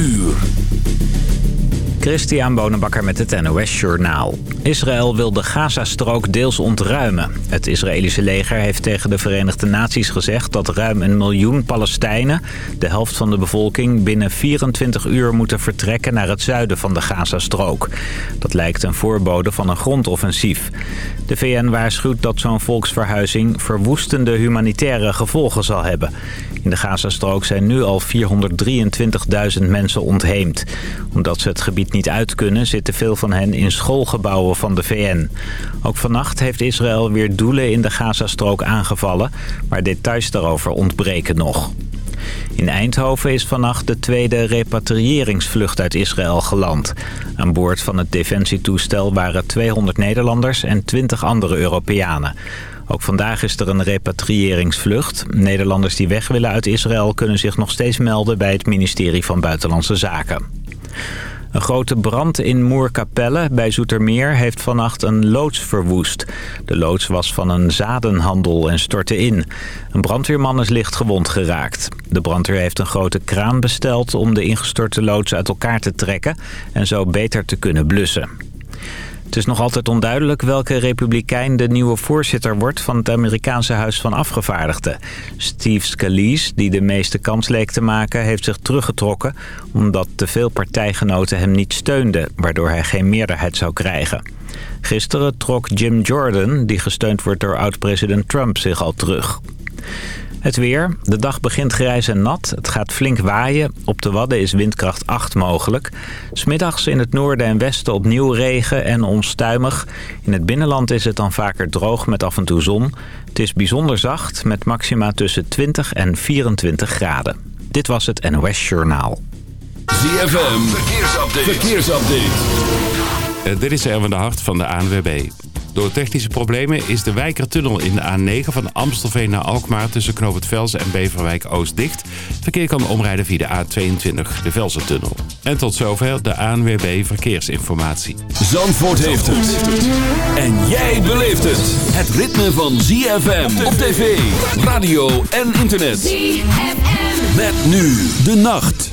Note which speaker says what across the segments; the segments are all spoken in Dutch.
Speaker 1: uur.
Speaker 2: Christian Bonenbakker met het NOS Journaal. Israël wil de Gazastrook deels ontruimen. Het Israëlische leger heeft tegen de Verenigde Naties gezegd... dat ruim een miljoen Palestijnen, de helft van de bevolking... binnen 24 uur moeten vertrekken naar het zuiden van de Gazastrook. Dat lijkt een voorbode van een grondoffensief. De VN waarschuwt dat zo'n volksverhuizing... verwoestende humanitaire gevolgen zal hebben. In de Gazastrook zijn nu al 423.000 mensen ontheemd. Omdat ze het gebied niet uit kunnen, zitten veel van hen in schoolgebouwen van de VN. Ook vannacht heeft Israël weer doelen in de Gazastrook aangevallen, maar details daarover ontbreken nog. In Eindhoven is vannacht de tweede repatriëringsvlucht uit Israël geland. Aan boord van het defensietoestel waren 200 Nederlanders en 20 andere Europeanen. Ook vandaag is er een repatriëringsvlucht. Nederlanders die weg willen uit Israël kunnen zich nog steeds melden bij het ministerie van Buitenlandse Zaken. Een grote brand in Moerkapelle bij Zoetermeer heeft vannacht een loods verwoest. De loods was van een zadenhandel en stortte in. Een brandweerman is licht gewond geraakt. De brandweer heeft een grote kraan besteld om de ingestorte loods uit elkaar te trekken... en zo beter te kunnen blussen. Het is nog altijd onduidelijk welke republikein de nieuwe voorzitter wordt van het Amerikaanse Huis van Afgevaardigden. Steve Scalise, die de meeste kans leek te maken, heeft zich teruggetrokken omdat te veel partijgenoten hem niet steunden, waardoor hij geen meerderheid zou krijgen. Gisteren trok Jim Jordan, die gesteund wordt door oud-president Trump, zich al terug. Het weer. De dag begint grijs en nat. Het gaat flink waaien. Op de Wadden is windkracht 8 mogelijk. Smiddags in het noorden en westen opnieuw regen en onstuimig. In het binnenland is het dan vaker droog met af en toe zon. Het is bijzonder zacht met maxima tussen 20 en 24 graden. Dit was het NOS Journaal.
Speaker 1: ZFM. Verkeersupdate. Verkeersupdate.
Speaker 3: Uh, dit is Erwin de Hart van de ANWB. Door technische problemen is de Wijkertunnel in de A9 van Amstelveen naar Alkmaar... tussen Knoop het Velsen en Beverwijk Oost dicht. Verkeer kan omrijden via de A22, de Velsentunnel. En tot zover de ANWB Verkeersinformatie.
Speaker 1: Zandvoort heeft het. En jij beleeft het. Het ritme van ZFM op tv, radio en internet. ZFM. Met nu de nacht.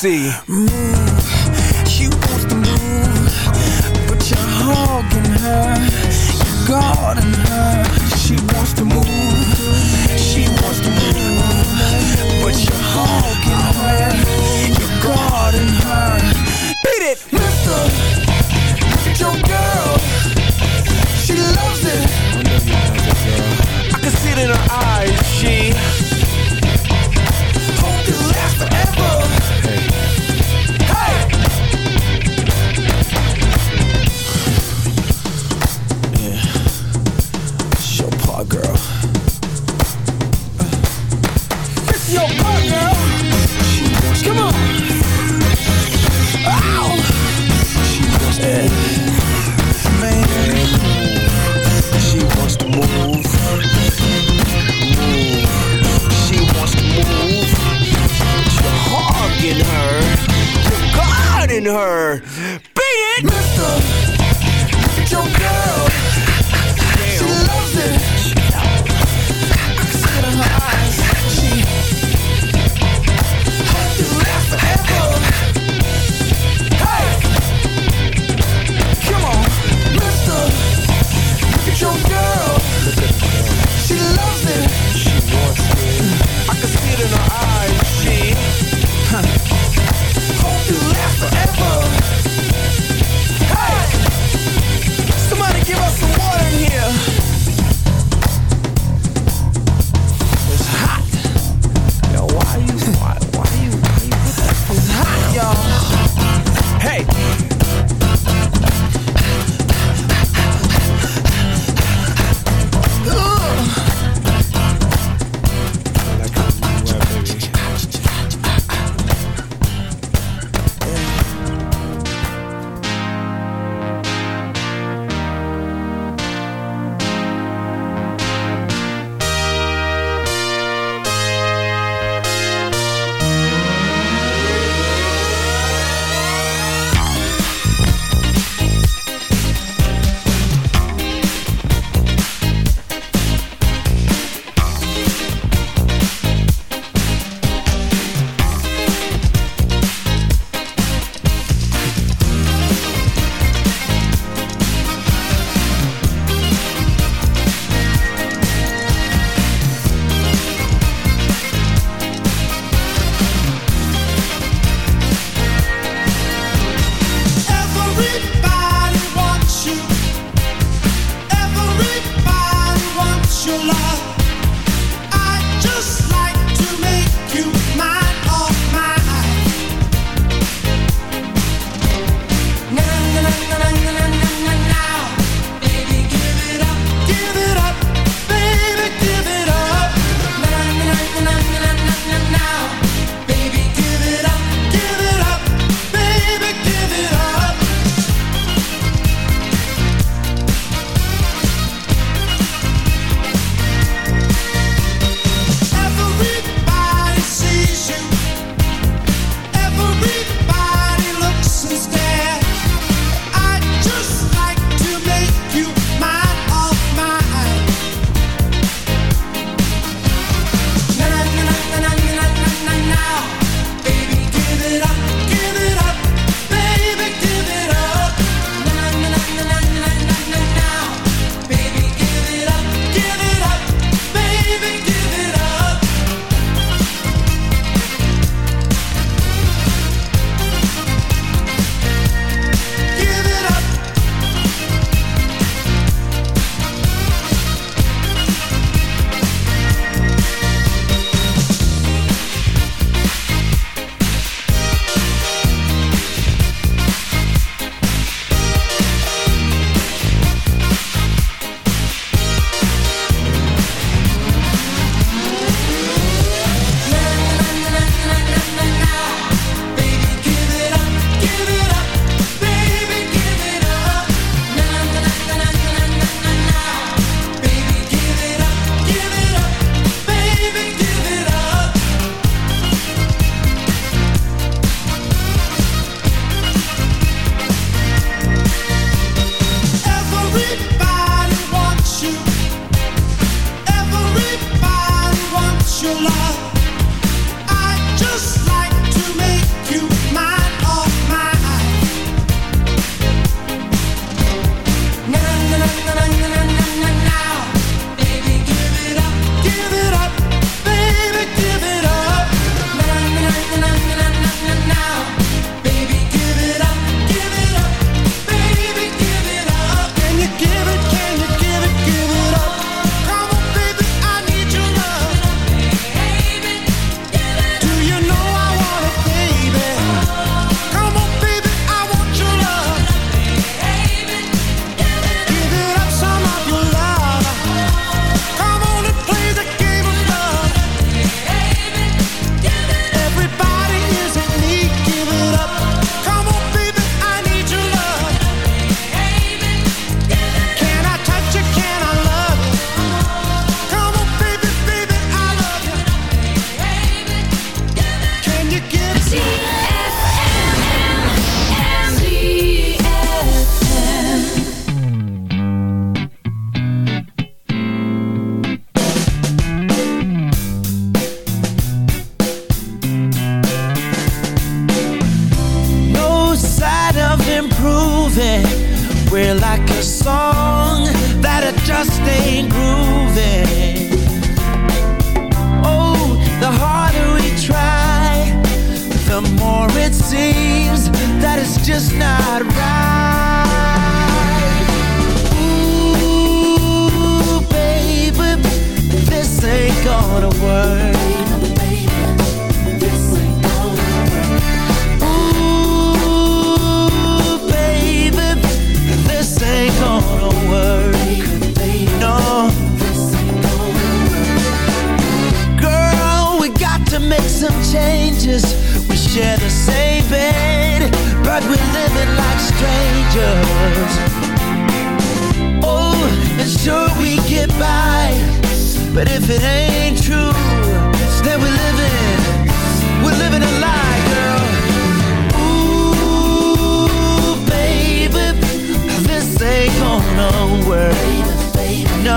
Speaker 4: see. Move, she wants to move, but you're hogging her, you're guarding her.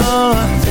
Speaker 4: Oh.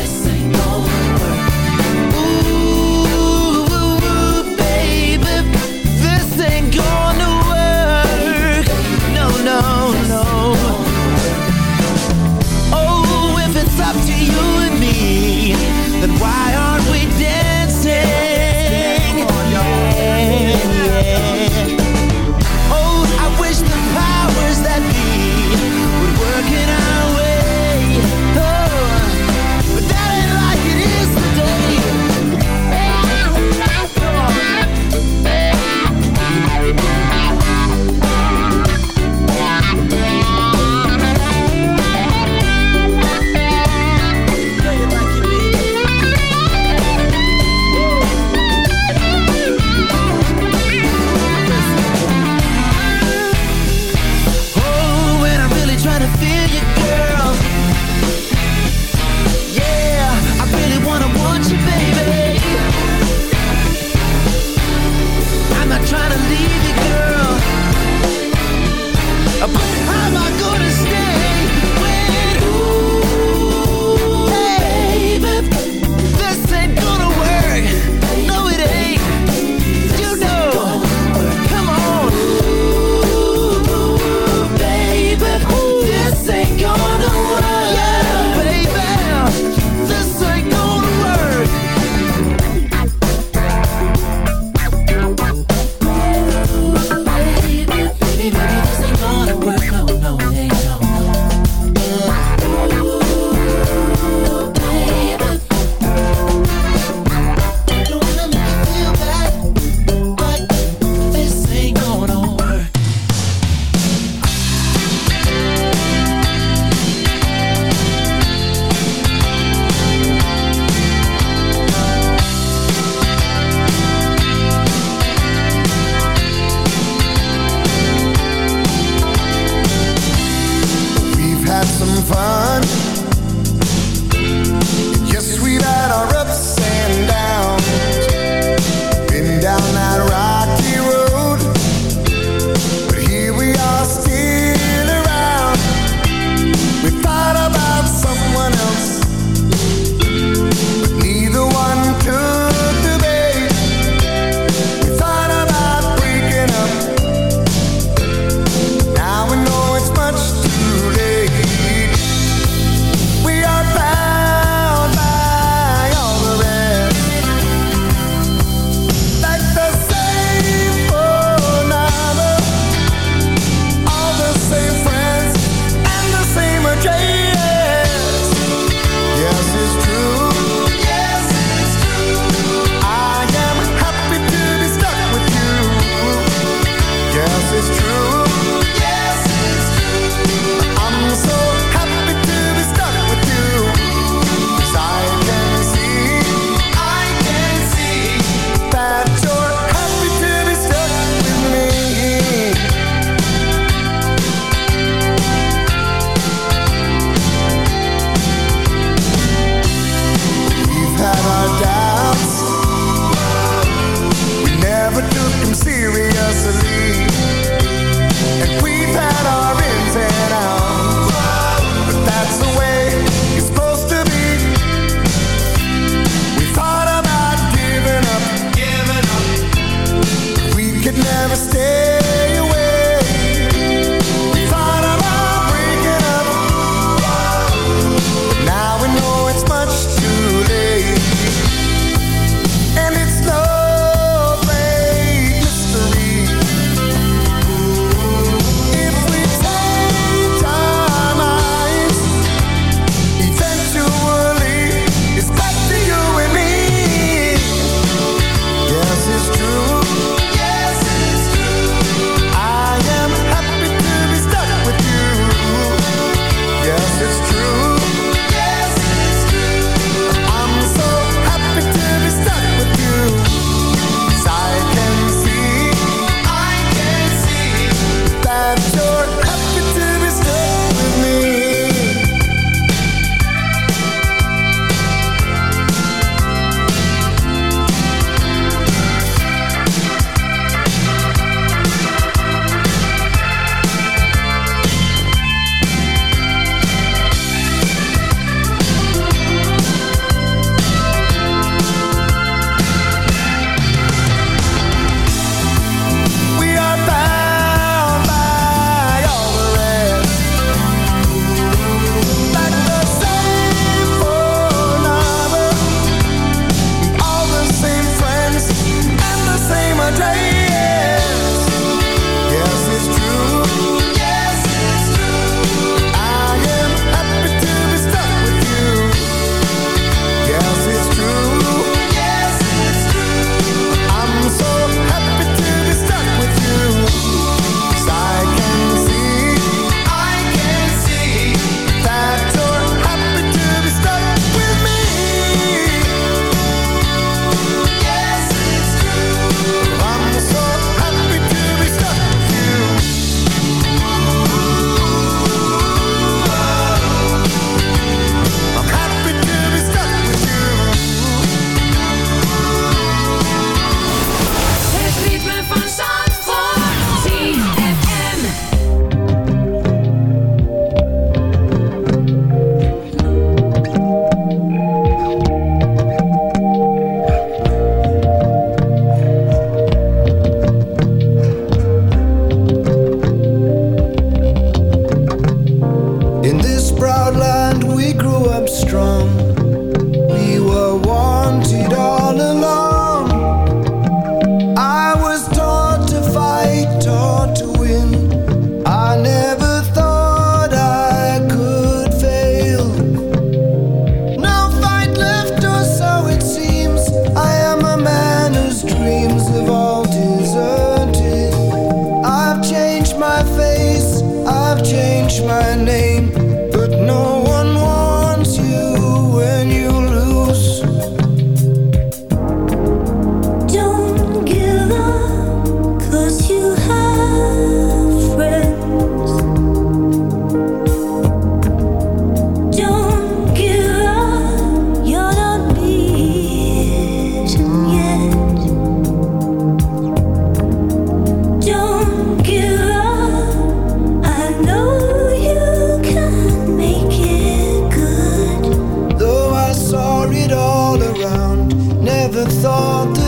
Speaker 5: saw it all around. Never thought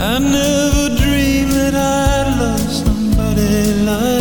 Speaker 5: I never dreamed that I'd love somebody like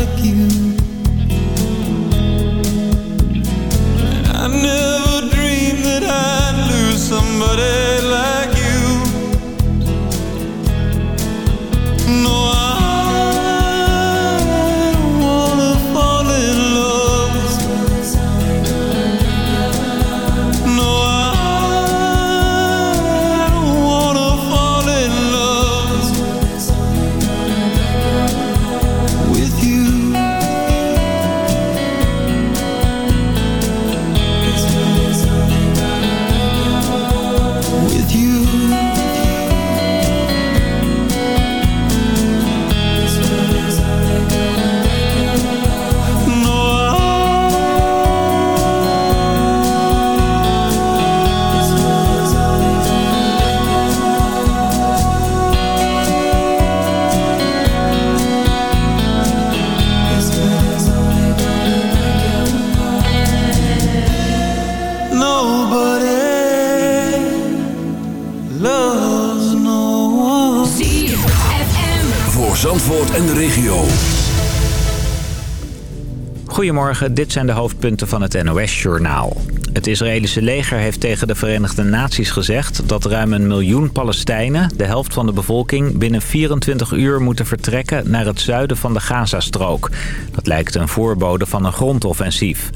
Speaker 2: Dit zijn de hoofdpunten van het NOS-journaal. Het Israëlische leger heeft tegen de Verenigde Naties gezegd... dat ruim een miljoen Palestijnen, de helft van de bevolking... binnen 24 uur moeten vertrekken naar het zuiden van de Gazastrook. Dat lijkt een voorbode van een grondoffensief.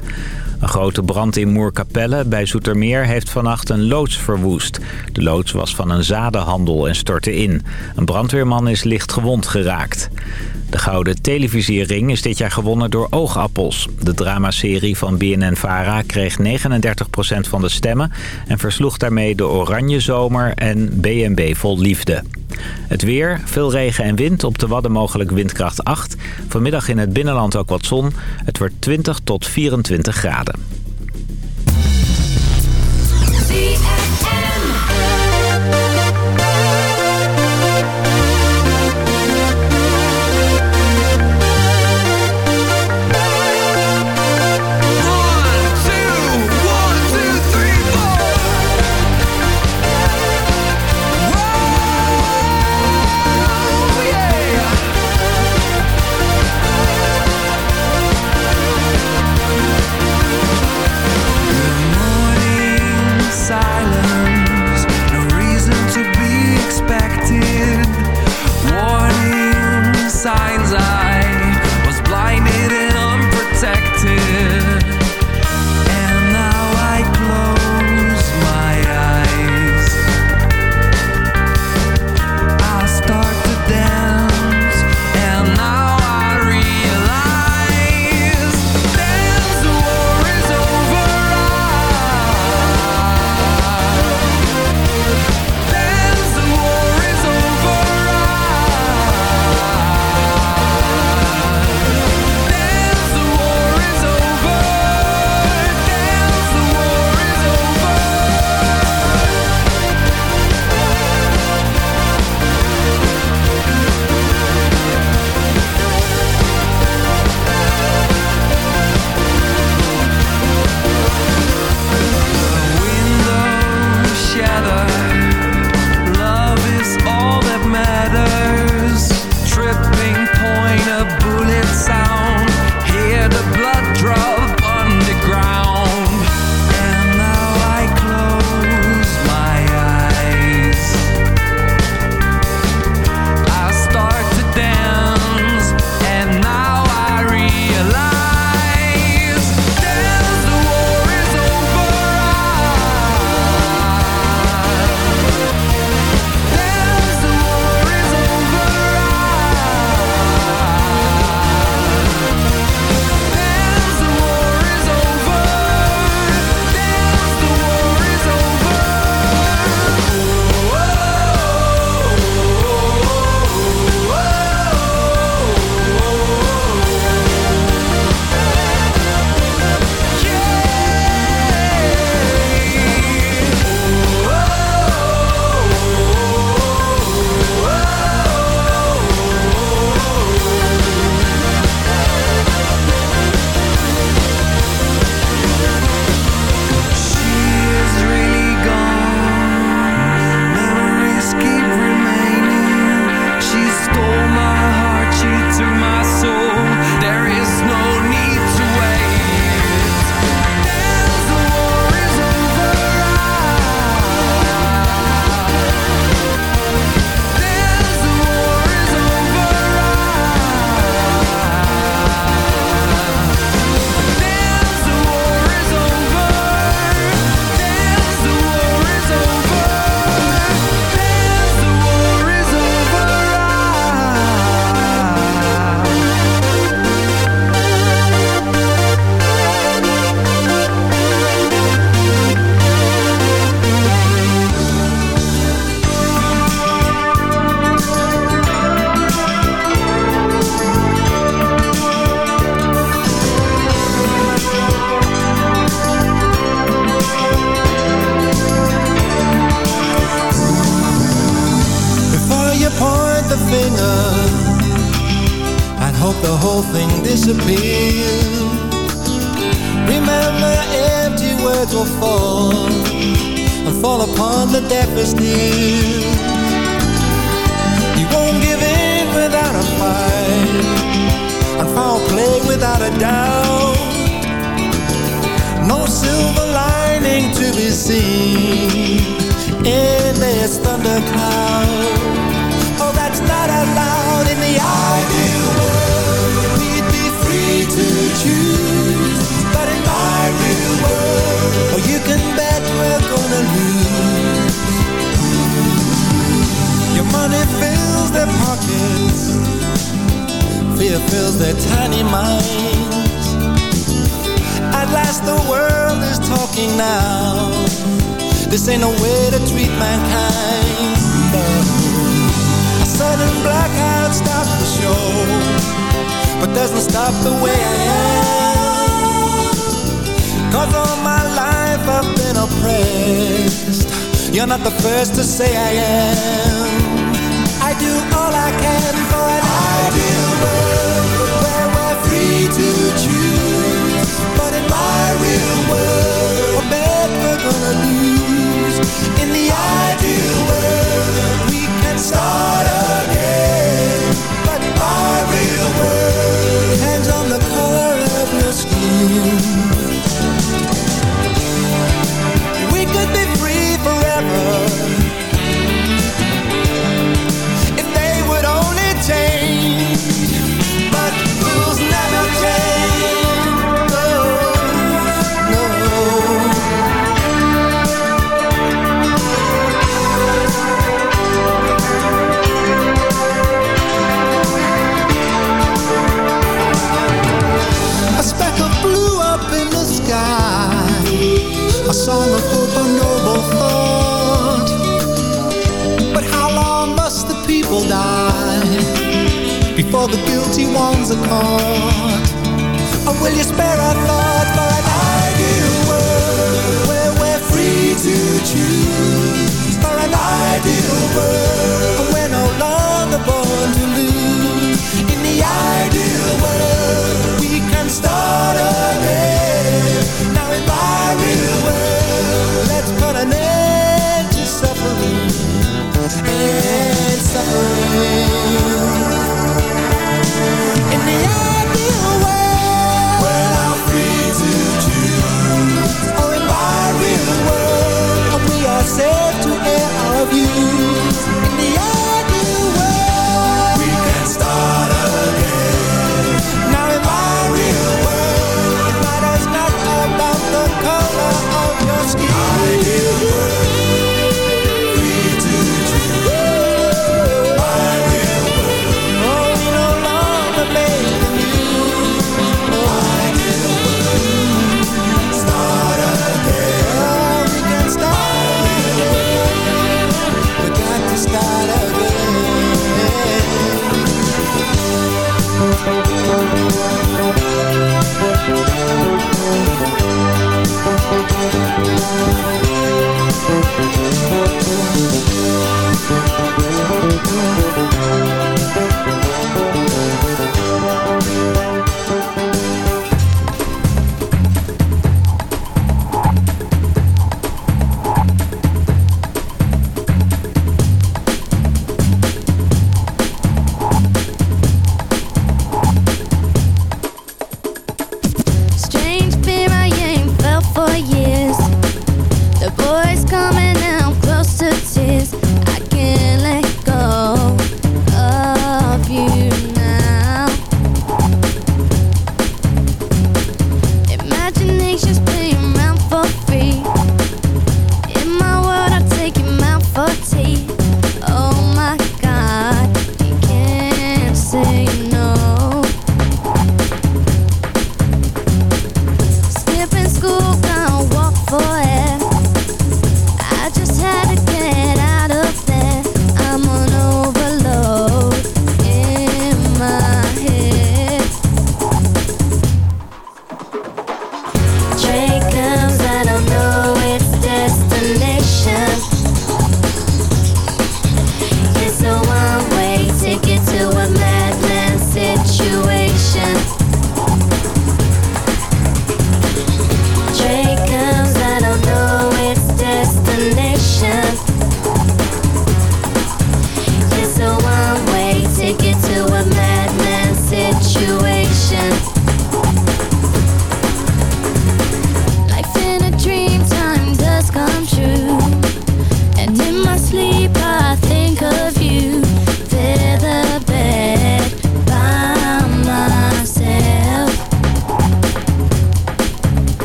Speaker 2: Een grote brand in Moerkapelle bij Zoetermeer heeft vannacht een loods verwoest. De loods was van een zadenhandel en stortte in. Een brandweerman is licht gewond geraakt. De Gouden Televisiering is dit jaar gewonnen door Oogappels. De dramaserie van BNN-Vara kreeg 39% van de stemmen... en versloeg daarmee de Oranje Zomer en BNB Vol Liefde. Het weer, veel regen en wind, op de Wadden mogelijk windkracht 8. Vanmiddag in het binnenland ook wat zon. Het wordt 20 tot 24 graden.